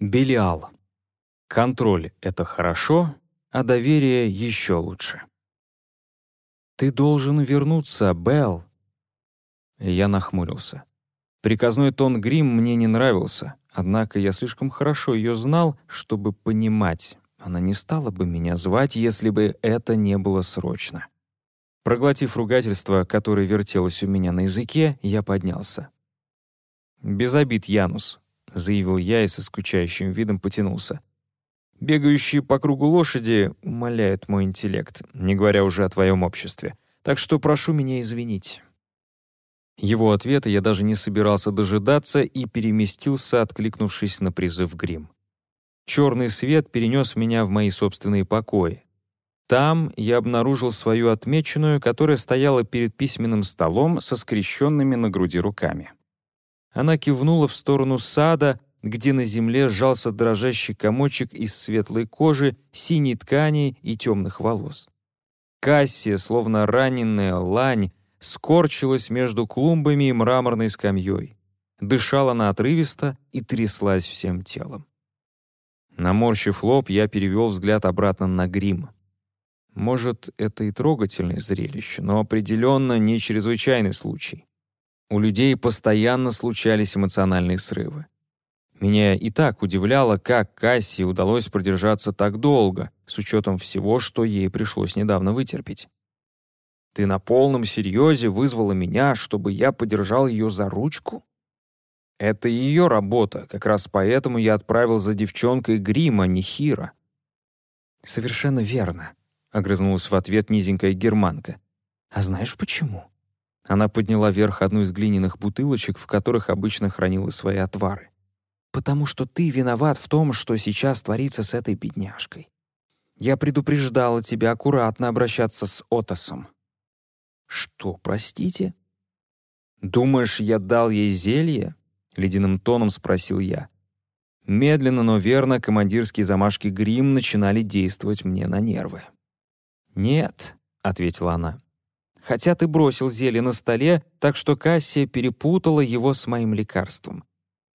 Белиал. Контроль — это хорошо, а доверие еще лучше. «Ты должен вернуться, Белл!» Я нахмурился. Приказной тон Грим мне не нравился, однако я слишком хорошо ее знал, чтобы понимать. Она не стала бы меня звать, если бы это не было срочно. Проглотив ругательство, которое вертелось у меня на языке, я поднялся. «Без обид, Янус», — заявил я и со скучающим видом потянулся. «Бегающие по кругу лошади умаляют мой интеллект, не говоря уже о твоем обществе. Так что прошу меня извинить». Его ответа я даже не собирался дожидаться и переместился, откликнувшись на призыв грим. Черный свет перенес меня в мои собственные покои. Там я обнаружил свою отмеченную, которая стояла перед письменным столом со скрещенными на груди руками. Она кивнула в сторону сада, где на земле сжался дрожащий комочек из светлой кожи, синей ткани и темных волос. Кассия, словно раненая лань, скорчилась между клумбами и мраморной скамьей. Дышала она отрывисто и тряслась всем телом. Наморщив лоб, я перевел взгляд обратно на грим. Может, это и трогательное зрелище, но определенно не чрезвычайный случай. У людей постоянно случались эмоциональные срывы. Меня и так удивляло, как Кассии удалось продержаться так долго, с учетом всего, что ей пришлось недавно вытерпеть. «Ты на полном серьезе вызвала меня, чтобы я подержал ее за ручку?» «Это ее работа, как раз поэтому я отправил за девчонкой Грима, не Хира». «Совершенно верно», — огрызнулась в ответ низенькая германка. «А знаешь почему?» Она подняла вверх одну из глиняных бутылочек, в которых обычно хранила свои отвары. «Потому что ты виноват в том, что сейчас творится с этой бедняжкой. Я предупреждала тебя аккуратно обращаться с Отосом». «Что, простите?» «Думаешь, я дал ей зелье?» — ледяным тоном спросил я. Медленно, но верно командирские замашки грим начинали действовать мне на нервы. «Нет», — ответила она, хотя ты бросил зелье на столе, так что Кассия перепутала его с моим лекарством.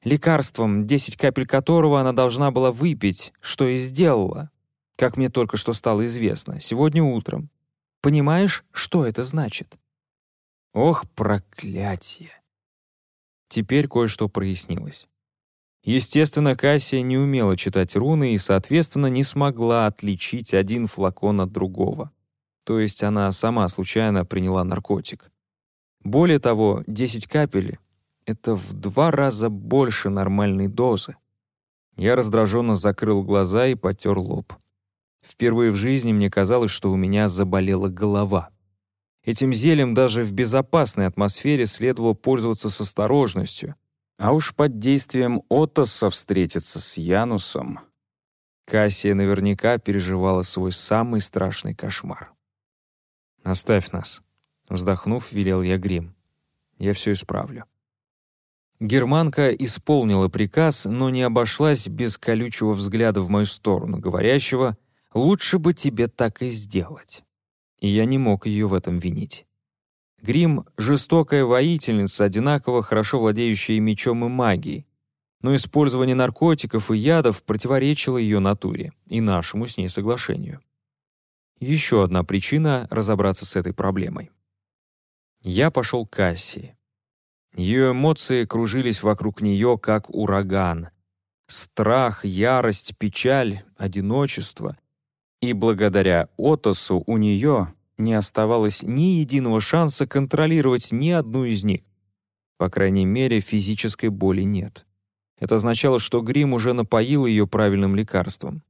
Лекарством, 10 капель которого она должна была выпить, что и сделала, как мне только что стало известно, сегодня утром. Понимаешь, что это значит? Ох, проклятие! Теперь кое-что прояснилось. Естественно, Кассия не умела читать руны и, соответственно, не смогла отличить один флакон от другого то есть она сама случайно приняла наркотик. Более того, 10 капель — это в два раза больше нормальной дозы. Я раздраженно закрыл глаза и потер лоб. Впервые в жизни мне казалось, что у меня заболела голова. Этим зельем даже в безопасной атмосфере следовало пользоваться с осторожностью, а уж под действием Отоса встретиться с Янусом. Кассия наверняка переживала свой самый страшный кошмар. «Оставь нас», — вздохнув, велел я грим. «Я все исправлю». Германка исполнила приказ, но не обошлась без колючего взгляда в мою сторону, говорящего «лучше бы тебе так и сделать». И я не мог ее в этом винить. Грим — жестокая воительница, одинаково хорошо владеющая мечом и магией, но использование наркотиков и ядов противоречило ее натуре и нашему с ней соглашению. Еще одна причина разобраться с этой проблемой. Я пошел к Кассии. Ее эмоции кружились вокруг нее, как ураган. Страх, ярость, печаль, одиночество. И благодаря Отосу у нее не оставалось ни единого шанса контролировать ни одну из них. По крайней мере, физической боли нет. Это означало, что грим уже напоил ее правильным лекарством.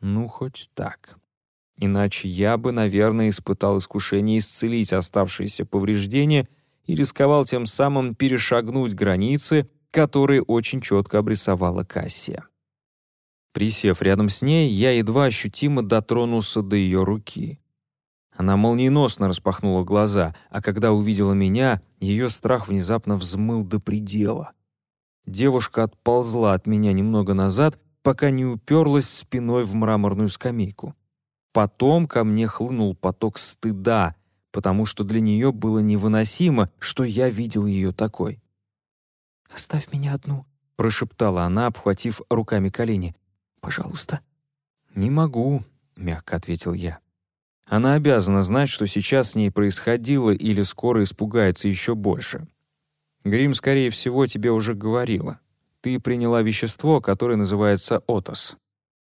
Ну, хоть так. Иначе я бы, наверное, испытал искушение исцелить оставшиеся повреждения и рисковал тем самым перешагнуть границы, которые очень четко обрисовала Кассия. Присев рядом с ней, я едва ощутимо дотронулся до ее руки. Она молниеносно распахнула глаза, а когда увидела меня, ее страх внезапно взмыл до предела. Девушка отползла от меня немного назад, пока не уперлась спиной в мраморную скамейку. Потом ко мне хлынул поток стыда, потому что для нее было невыносимо, что я видел ее такой. «Оставь меня одну», — прошептала она, обхватив руками колени. «Пожалуйста». «Не могу», — мягко ответил я. Она обязана знать, что сейчас с ней происходило, или скоро испугается еще больше. Грим, скорее всего, тебе уже говорила. Ты приняла вещество, которое называется отос.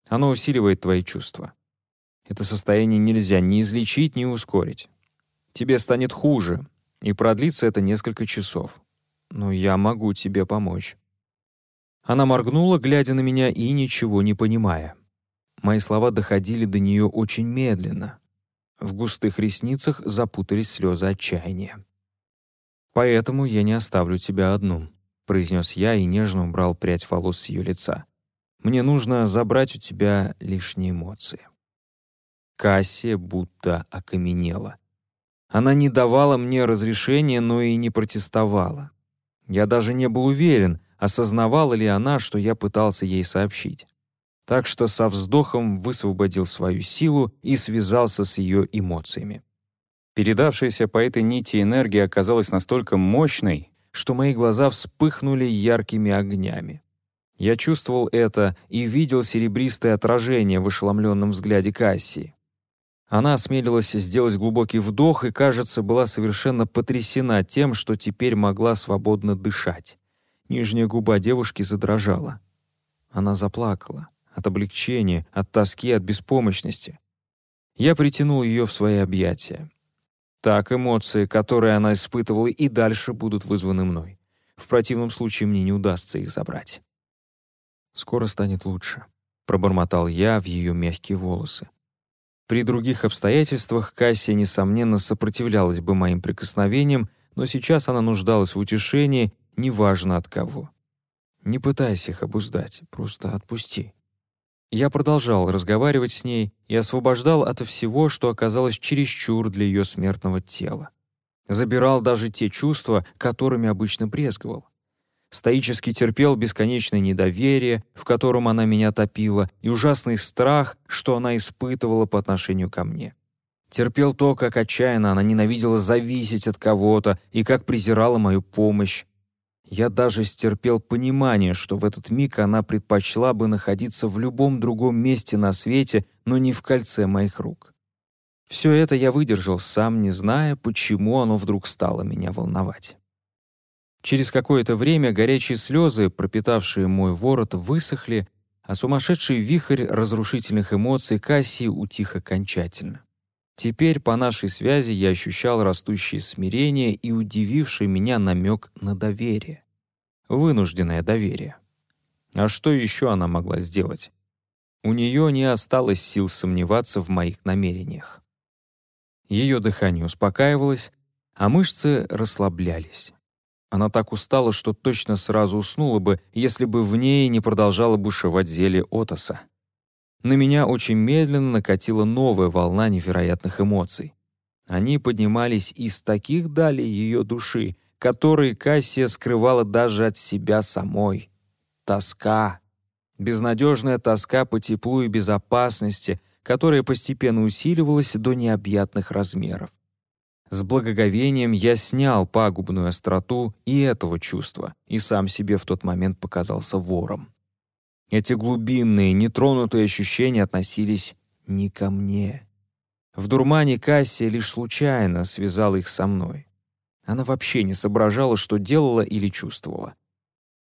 Оно усиливает твои чувства. Это состояние нельзя ни излечить, ни ускорить. Тебе станет хуже, и продлится это несколько часов. Но я могу тебе помочь». Она моргнула, глядя на меня и ничего не понимая. Мои слова доходили до нее очень медленно. В густых ресницах запутались слезы отчаяния. «Поэтому я не оставлю тебя одну», — произнес я и нежно убрал прядь волос с ее лица. «Мне нужно забрать у тебя лишние эмоции». Кассия будто окаменела. Она не давала мне разрешения, но и не протестовала. Я даже не был уверен, осознавала ли она, что я пытался ей сообщить. Так что со вздохом высвободил свою силу и связался с ее эмоциями. Передавшаяся по этой нити энергия оказалась настолько мощной, что мои глаза вспыхнули яркими огнями. Я чувствовал это и видел серебристое отражение в ошеломленном взгляде Кассии. Она осмелилась сделать глубокий вдох и, кажется, была совершенно потрясена тем, что теперь могла свободно дышать. Нижняя губа девушки задрожала. Она заплакала. От облегчения, от тоски, от беспомощности. Я притянул ее в свои объятия. Так эмоции, которые она испытывала, и дальше будут вызваны мной. В противном случае мне не удастся их забрать. «Скоро станет лучше», — пробормотал я в ее мягкие волосы. При других обстоятельствах Кассия, несомненно, сопротивлялась бы моим прикосновениям, но сейчас она нуждалась в утешении, неважно от кого. Не пытайся их обуздать, просто отпусти. Я продолжал разговаривать с ней и освобождал от всего, что оказалось чересчур для ее смертного тела. Забирал даже те чувства, которыми обычно брезговал стоически терпел бесконечное недоверие, в котором она меня топила, и ужасный страх, что она испытывала по отношению ко мне. Терпел то, как отчаянно она ненавидела зависеть от кого-то и как презирала мою помощь. Я даже стерпел понимание, что в этот миг она предпочла бы находиться в любом другом месте на свете, но не в кольце моих рук. Все это я выдержал, сам не зная, почему оно вдруг стало меня волновать. Через какое-то время горячие слезы, пропитавшие мой ворот, высохли, а сумасшедший вихрь разрушительных эмоций Кассии утих окончательно. Теперь по нашей связи я ощущал растущее смирение и удививший меня намек на доверие. Вынужденное доверие. А что еще она могла сделать? У нее не осталось сил сомневаться в моих намерениях. Ее дыхание успокаивалось, а мышцы расслаблялись. Она так устала, что точно сразу уснула бы, если бы в ней не продолжало бушевать зелье Отоса. На меня очень медленно накатила новая волна невероятных эмоций. Они поднимались из таких далей ее души, которые Кассия скрывала даже от себя самой. Тоска. Безнадежная тоска по теплу и безопасности, которая постепенно усиливалась до необъятных размеров. С благоговением я снял пагубную остроту и этого чувства, и сам себе в тот момент показался вором. Эти глубинные, нетронутые ощущения относились не ко мне. В дурмане Кассия лишь случайно связала их со мной. Она вообще не соображала, что делала или чувствовала.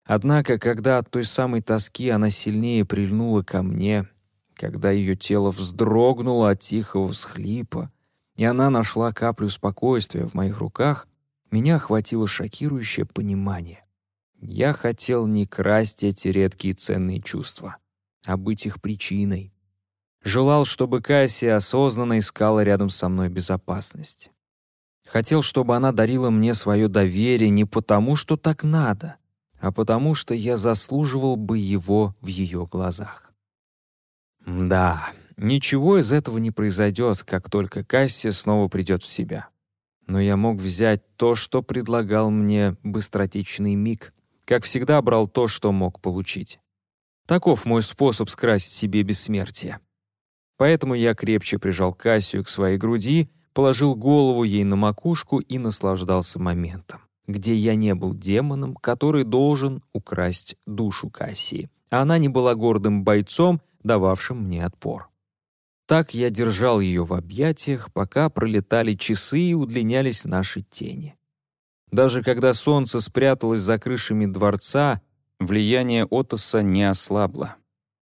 Однако, когда от той самой тоски она сильнее прильнула ко мне, когда ее тело вздрогнуло от тихого всхлипа, и она нашла каплю спокойствия в моих руках, меня охватило шокирующее понимание. Я хотел не красть эти редкие ценные чувства, а быть их причиной. Желал, чтобы Кассия осознанно искала рядом со мной безопасность. Хотел, чтобы она дарила мне свое доверие не потому, что так надо, а потому, что я заслуживал бы его в ее глазах. Да, Ничего из этого не произойдет, как только Касси снова придет в себя. Но я мог взять то, что предлагал мне быстротечный миг. Как всегда, брал то, что мог получить. Таков мой способ скрасить себе бессмертие. Поэтому я крепче прижал Кассию к своей груди, положил голову ей на макушку и наслаждался моментом. где я не был демоном, который должен украсть душу Кассии, она не была гордым бойцом, дававшим мне отпор. Так я держал ее в объятиях, пока пролетали часы и удлинялись наши тени. Даже когда солнце спряталось за крышами дворца, влияние Отоса не ослабло.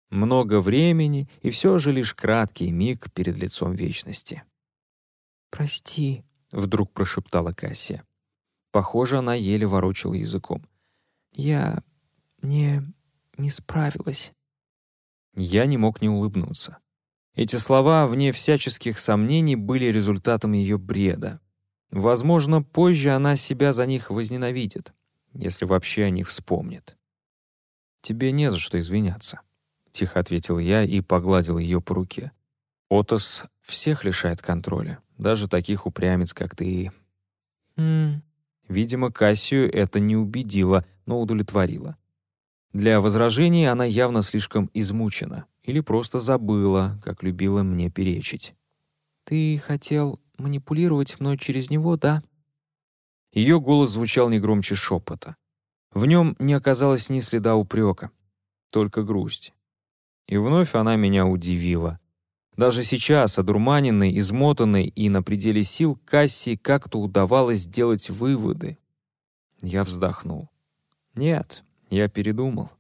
Много времени, и все же лишь краткий миг перед лицом вечности. «Прости», — вдруг прошептала Кассия. Похоже, она еле ворочала языком. «Я не... не справилась». Я не мог не улыбнуться. Эти слова, вне всяческих сомнений, были результатом ее бреда. Возможно, позже она себя за них возненавидит, если вообще о них вспомнит. «Тебе не за что извиняться», — тихо ответил я и погладил ее по руке. «Отос всех лишает контроля, даже таких упрямец, как ты». «Хм...» Видимо, Кассию это не убедило, но удовлетворило. Для возражений она явно слишком измучена или просто забыла, как любила мне перечить. «Ты хотел манипулировать мной через него, да?» Ее голос звучал не громче шепота. В нем не оказалось ни следа упрека, только грусть. И вновь она меня удивила. Даже сейчас, одурманенной, измотанной и на пределе сил, Кассии как-то удавалось сделать выводы. Я вздохнул. Нет, я передумал.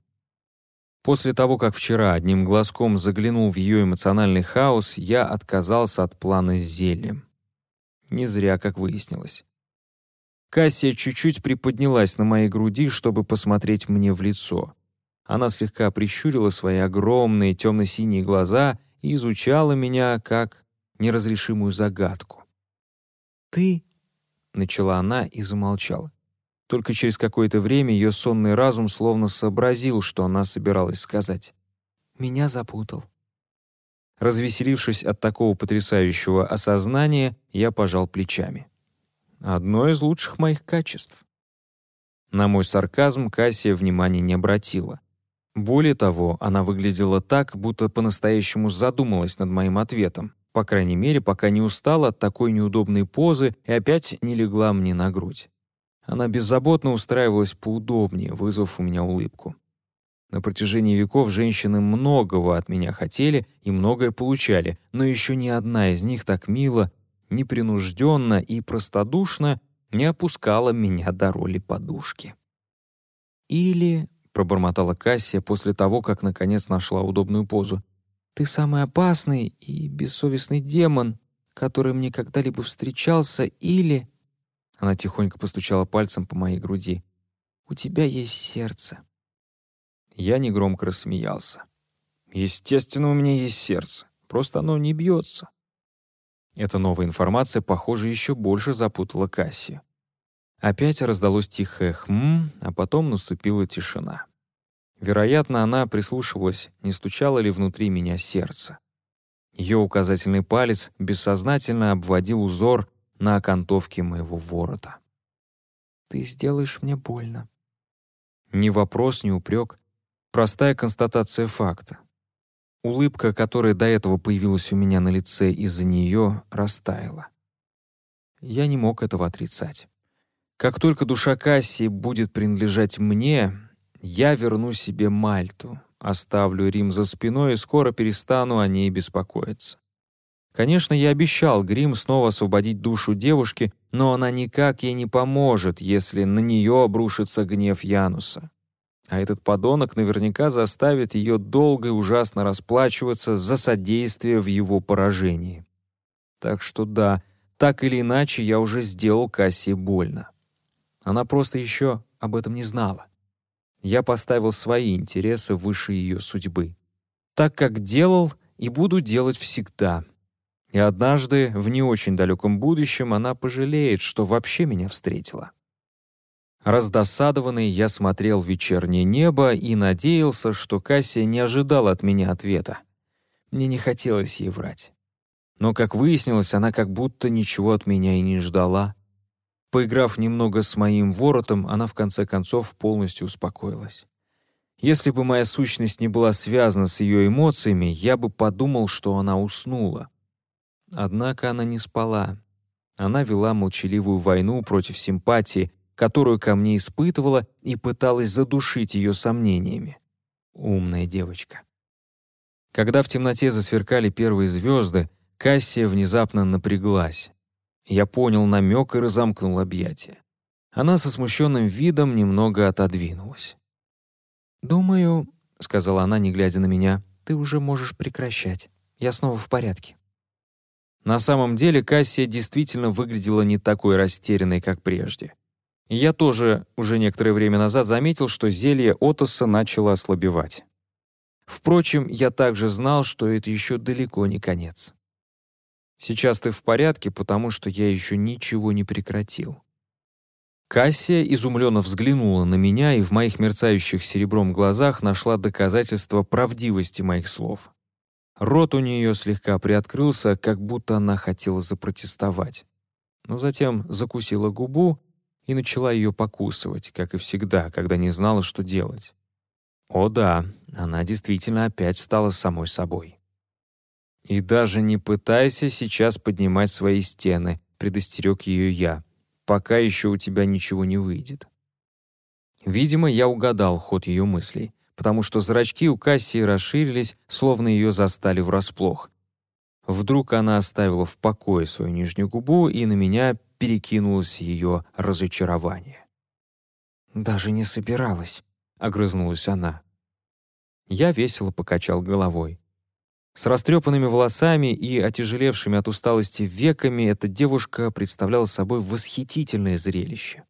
После того, как вчера одним глазком заглянул в ее эмоциональный хаос, я отказался от плана с зельем. Не зря, как выяснилось. Кассия чуть-чуть приподнялась на моей груди, чтобы посмотреть мне в лицо. Она слегка прищурила свои огромные темно-синие глаза и изучала меня как неразрешимую загадку. «Ты...» — начала она и замолчала. Только через какое-то время ее сонный разум словно сообразил, что она собиралась сказать. «Меня запутал». Развеселившись от такого потрясающего осознания, я пожал плечами. Одно из лучших моих качеств. На мой сарказм Кассия внимания не обратила. Более того, она выглядела так, будто по-настоящему задумалась над моим ответом, по крайней мере, пока не устала от такой неудобной позы и опять не легла мне на грудь. Она беззаботно устраивалась поудобнее, вызвав у меня улыбку. На протяжении веков женщины многого от меня хотели и многое получали, но еще ни одна из них так мило, непринужденно и простодушно не опускала меня до роли подушки. «Или», — пробормотала Кассия после того, как наконец нашла удобную позу, «ты самый опасный и бессовестный демон, который мне когда-либо встречался, или...» Она тихонько постучала пальцем по моей груди. «У тебя есть сердце». Я негромко рассмеялся. Естественно, у меня есть сердце, просто оно не бьется. Эта новая информация, похоже, еще больше запутала Кассию. Опять раздалось тихое «хм», а потом наступила тишина. Вероятно, она прислушивалась, не стучало ли внутри меня сердце. Ее указательный палец бессознательно обводил узор на окантовке моего ворота. «Ты сделаешь мне больно». Ни вопрос, ни упрек, Простая констатация факта. Улыбка, которая до этого появилась у меня на лице из-за нее, растаяла. Я не мог этого отрицать. Как только душа Кассии будет принадлежать мне, я верну себе Мальту, оставлю Рим за спиной и скоро перестану о ней беспокоиться. Конечно, я обещал Грим снова освободить душу девушки, но она никак ей не поможет, если на нее обрушится гнев Януса. А этот подонок наверняка заставит ее долго и ужасно расплачиваться за содействие в его поражении. Так что да, так или иначе я уже сделал Кассии больно. Она просто еще об этом не знала. Я поставил свои интересы выше ее судьбы. Так как делал и буду делать всегда. И однажды, в не очень далеком будущем, она пожалеет, что вообще меня встретила. Раздосадованный, я смотрел вечернее небо и надеялся, что Кассия не ожидала от меня ответа. Мне не хотелось ей врать. Но, как выяснилось, она как будто ничего от меня и не ждала. Поиграв немного с моим воротом, она в конце концов полностью успокоилась. Если бы моя сущность не была связана с ее эмоциями, я бы подумал, что она уснула. Однако она не спала. Она вела молчаливую войну против симпатии, которую ко мне испытывала и пыталась задушить ее сомнениями. Умная девочка. Когда в темноте засверкали первые звезды, Кассия внезапно напряглась. Я понял намек и разомкнул объятия. Она со смущенным видом немного отодвинулась. «Думаю», — сказала она, не глядя на меня, — «ты уже можешь прекращать. Я снова в порядке». На самом деле Кассия действительно выглядела не такой растерянной, как прежде. я тоже уже некоторое время назад заметил, что зелье Отоса начало ослабевать. Впрочем, я также знал, что это еще далеко не конец. Сейчас ты в порядке, потому что я еще ничего не прекратил. Кассия изумленно взглянула на меня и в моих мерцающих серебром глазах нашла доказательство правдивости моих слов. Рот у нее слегка приоткрылся, как будто она хотела запротестовать. Но затем закусила губу и начала ее покусывать, как и всегда, когда не знала, что делать. О да, она действительно опять стала самой собой. «И даже не пытайся сейчас поднимать свои стены», — предостерег ее я, «пока еще у тебя ничего не выйдет». Видимо, я угадал ход ее мыслей, потому что зрачки у Кассии расширились, словно ее застали врасплох. Вдруг она оставила в покое свою нижнюю губу, и на меня перекинулось ее разочарование. «Даже не собиралась», — огрызнулась она. Я весело покачал головой. С растрепанными волосами и отяжелевшими от усталости веками эта девушка представляла собой восхитительное зрелище.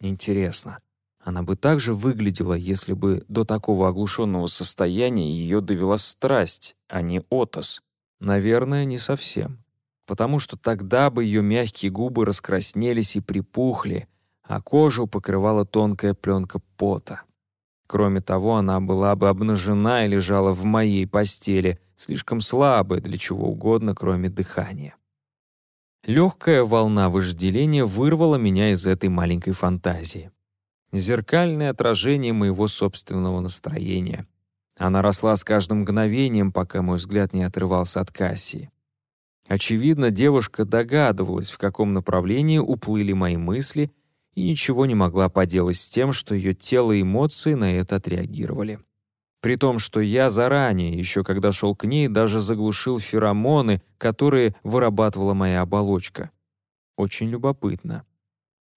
Интересно, она бы также выглядела, если бы до такого оглушенного состояния ее довела страсть, а не отос? Наверное, не совсем. Потому что тогда бы ее мягкие губы раскраснелись и припухли, а кожу покрывала тонкая пленка пота. Кроме того, она была бы обнажена и лежала в моей постели, слишком слабая для чего угодно, кроме дыхания. Легкая волна вожделения вырвала меня из этой маленькой фантазии. Зеркальное отражение моего собственного настроения. Она росла с каждым мгновением, пока мой взгляд не отрывался от Кассии. Очевидно, девушка догадывалась, в каком направлении уплыли мои мысли — и ничего не могла поделать с тем, что ее тело и эмоции на это отреагировали. При том, что я заранее, еще когда шел к ней, даже заглушил феромоны, которые вырабатывала моя оболочка. Очень любопытно.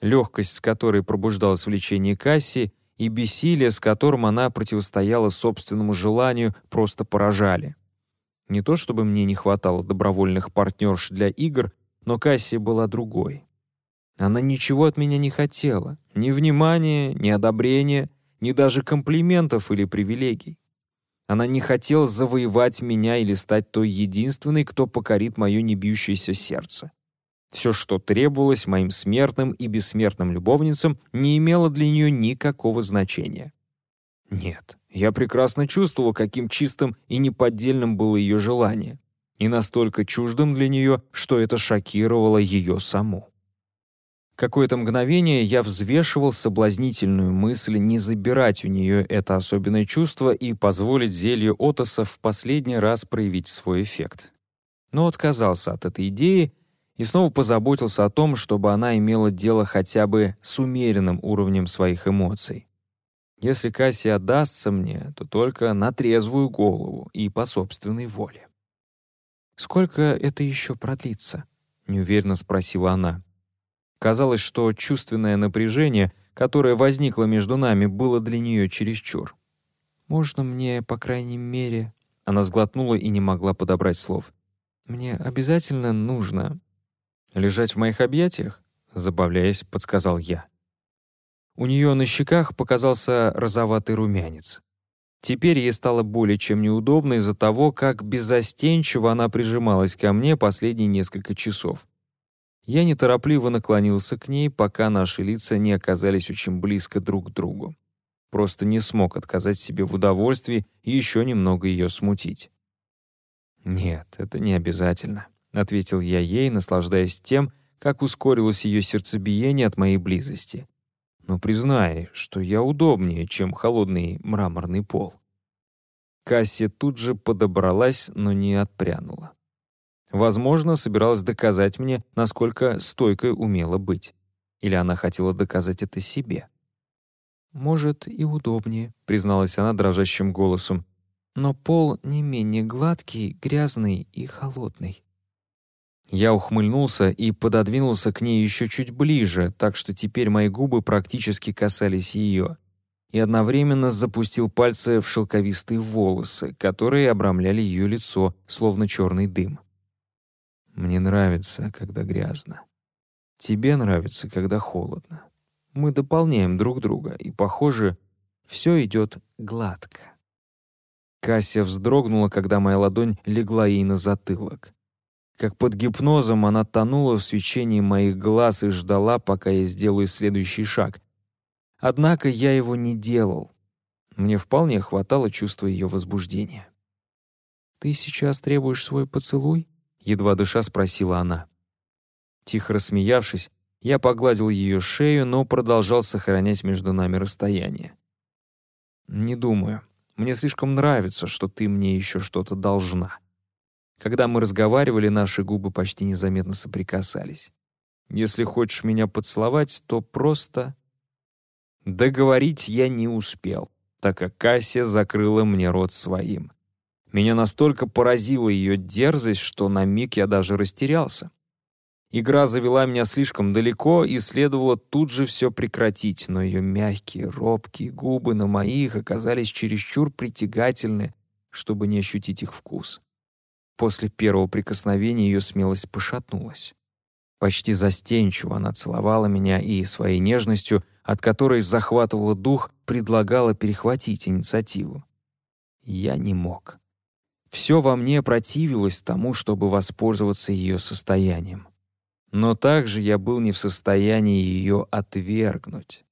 Легкость, с которой пробуждалось влечение Касси, и бессилие, с которым она противостояла собственному желанию, просто поражали. Не то чтобы мне не хватало добровольных партнерш для игр, но Кассия была другой. Она ничего от меня не хотела. Ни внимания, ни одобрения, ни даже комплиментов или привилегий. Она не хотела завоевать меня или стать той единственной, кто покорит мое небьющееся сердце. Все, что требовалось моим смертным и бессмертным любовницам, не имело для нее никакого значения. Нет, я прекрасно чувствовал, каким чистым и неподдельным было ее желание, и настолько чуждым для нее, что это шокировало ее саму. Какое-то мгновение я взвешивал соблазнительную мысль не забирать у нее это особенное чувство и позволить зелью Отоса в последний раз проявить свой эффект. Но отказался от этой идеи и снова позаботился о том, чтобы она имела дело хотя бы с умеренным уровнем своих эмоций. Если Кассия отдастся мне, то только на трезвую голову и по собственной воле. «Сколько это еще продлится?» — неуверенно спросила она. Казалось, что чувственное напряжение, которое возникло между нами, было для нее чересчур. «Можно мне, по крайней мере...» Она сглотнула и не могла подобрать слов. «Мне обязательно нужно...» «Лежать в моих объятиях?» Забавляясь, подсказал я. У нее на щеках показался розоватый румянец. Теперь ей стало более чем неудобно из-за того, как беззастенчиво она прижималась ко мне последние несколько часов. Я неторопливо наклонился к ней, пока наши лица не оказались очень близко друг к другу. Просто не смог отказать себе в удовольствии и еще немного ее смутить. «Нет, это не обязательно», — ответил я ей, наслаждаясь тем, как ускорилось ее сердцебиение от моей близости. «Но признай, что я удобнее, чем холодный мраморный пол». Кассия тут же подобралась, но не отпрянула. Возможно, собиралась доказать мне, насколько стойкой умела быть. Или она хотела доказать это себе? «Может, и удобнее», — призналась она дрожащим голосом. «Но пол не менее гладкий, грязный и холодный». Я ухмыльнулся и пододвинулся к ней еще чуть ближе, так что теперь мои губы практически касались ее, и одновременно запустил пальцы в шелковистые волосы, которые обрамляли ее лицо, словно черный дым. «Мне нравится, когда грязно. Тебе нравится, когда холодно. Мы дополняем друг друга, и, похоже, все идет гладко». Кася вздрогнула, когда моя ладонь легла ей на затылок. Как под гипнозом она тонула в свечении моих глаз и ждала, пока я сделаю следующий шаг. Однако я его не делал. Мне вполне хватало чувства ее возбуждения. «Ты сейчас требуешь свой поцелуй?» — едва дыша спросила она. Тихо рассмеявшись, я погладил ее шею, но продолжал сохранять между нами расстояние. «Не думаю. Мне слишком нравится, что ты мне еще что-то должна». Когда мы разговаривали, наши губы почти незаметно соприкасались. Если хочешь меня поцеловать, то просто... Договорить я не успел, так как Кассия закрыла мне рот своим. Меня настолько поразила ее дерзость, что на миг я даже растерялся. Игра завела меня слишком далеко, и следовало тут же все прекратить, но ее мягкие, робкие губы на моих оказались чересчур притягательны, чтобы не ощутить их вкус. После первого прикосновения ее смелость пошатнулась. Почти застенчиво она целовала меня и своей нежностью, от которой захватывала дух, предлагала перехватить инициативу. Я не мог. Все во мне противилось тому, чтобы воспользоваться ее состоянием. Но также я был не в состоянии ее отвергнуть.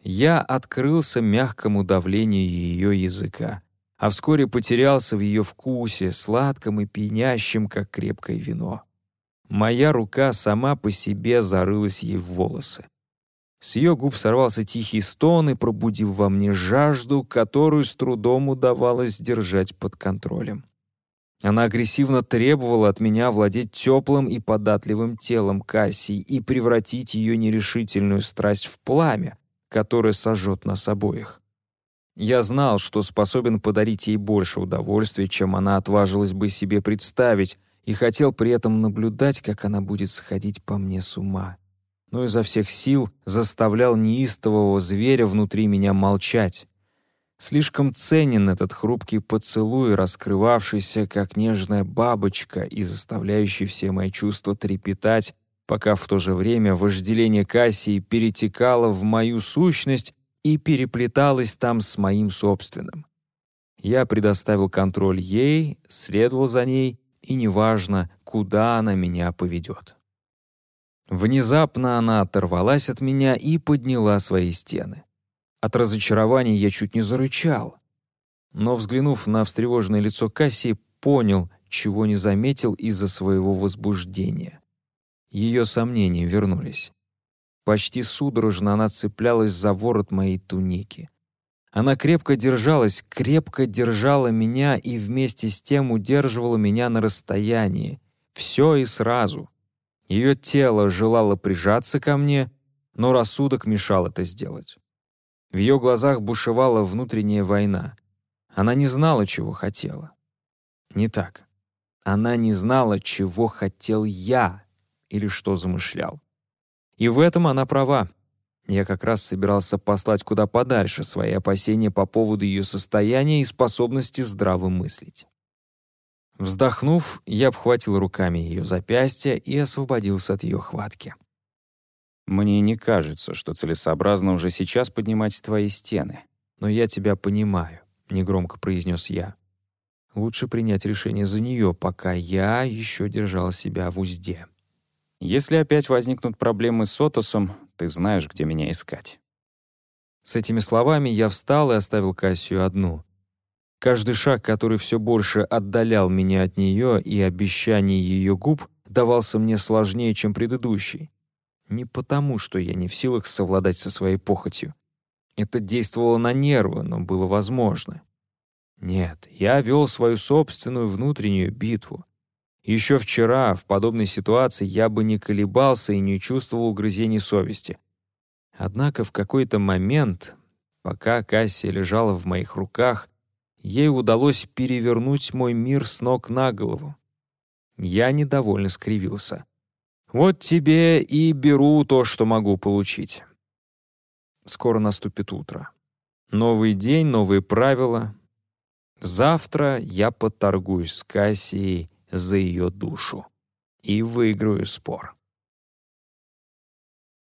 Я открылся мягкому давлению ее языка, а вскоре потерялся в ее вкусе, сладком и пьянящем, как крепкое вино. Моя рука сама по себе зарылась ей в волосы. С ее губ сорвался тихий стон и пробудил во мне жажду, которую с трудом удавалось держать под контролем. Она агрессивно требовала от меня владеть теплым и податливым телом Кассии и превратить ее нерешительную страсть в пламя, которое сожжет нас обоих. Я знал, что способен подарить ей больше удовольствия, чем она отважилась бы себе представить, и хотел при этом наблюдать, как она будет сходить по мне с ума. Но изо всех сил заставлял неистового зверя внутри меня молчать. Слишком ценен этот хрупкий поцелуй, раскрывавшийся, как нежная бабочка и заставляющий все мои чувства трепетать, пока в то же время вожделение Кассии перетекало в мою сущность и переплеталась там с моим собственным. Я предоставил контроль ей, следовал за ней, и неважно, куда она меня поведет. Внезапно она оторвалась от меня и подняла свои стены. От разочарования я чуть не зарычал. Но, взглянув на встревоженное лицо Кассии, понял, чего не заметил из-за своего возбуждения. Ее сомнения вернулись. Почти судорожно она цеплялась за ворот моей туники. Она крепко держалась, крепко держала меня и вместе с тем удерживала меня на расстоянии. Все и сразу. Ее тело желало прижаться ко мне, но рассудок мешал это сделать. В ее глазах бушевала внутренняя война. Она не знала, чего хотела. Не так. Она не знала, чего хотел я или что замышлял. И в этом она права. Я как раз собирался послать куда подальше свои опасения по поводу ее состояния и способности здраво мыслить. Вздохнув, я обхватил руками ее запястье и освободился от ее хватки. «Мне не кажется, что целесообразно уже сейчас поднимать твои стены, но я тебя понимаю», — негромко произнес я. «Лучше принять решение за нее, пока я еще держал себя в узде». Если опять возникнут проблемы с Отосом, ты знаешь, где меня искать». С этими словами я встал и оставил Кассию одну. Каждый шаг, который все больше отдалял меня от нее и обещаний ее губ, давался мне сложнее, чем предыдущий. Не потому, что я не в силах совладать со своей похотью. Это действовало на нервы, но было возможно. Нет, я вел свою собственную внутреннюю битву Еще вчера в подобной ситуации я бы не колебался и не чувствовал угрызений совести. Однако в какой-то момент, пока Кассия лежала в моих руках, ей удалось перевернуть мой мир с ног на голову. Я недовольно скривился. «Вот тебе и беру то, что могу получить». Скоро наступит утро. Новый день, новые правила. Завтра я поторгуюсь с Кассией за ее душу и выиграю спор.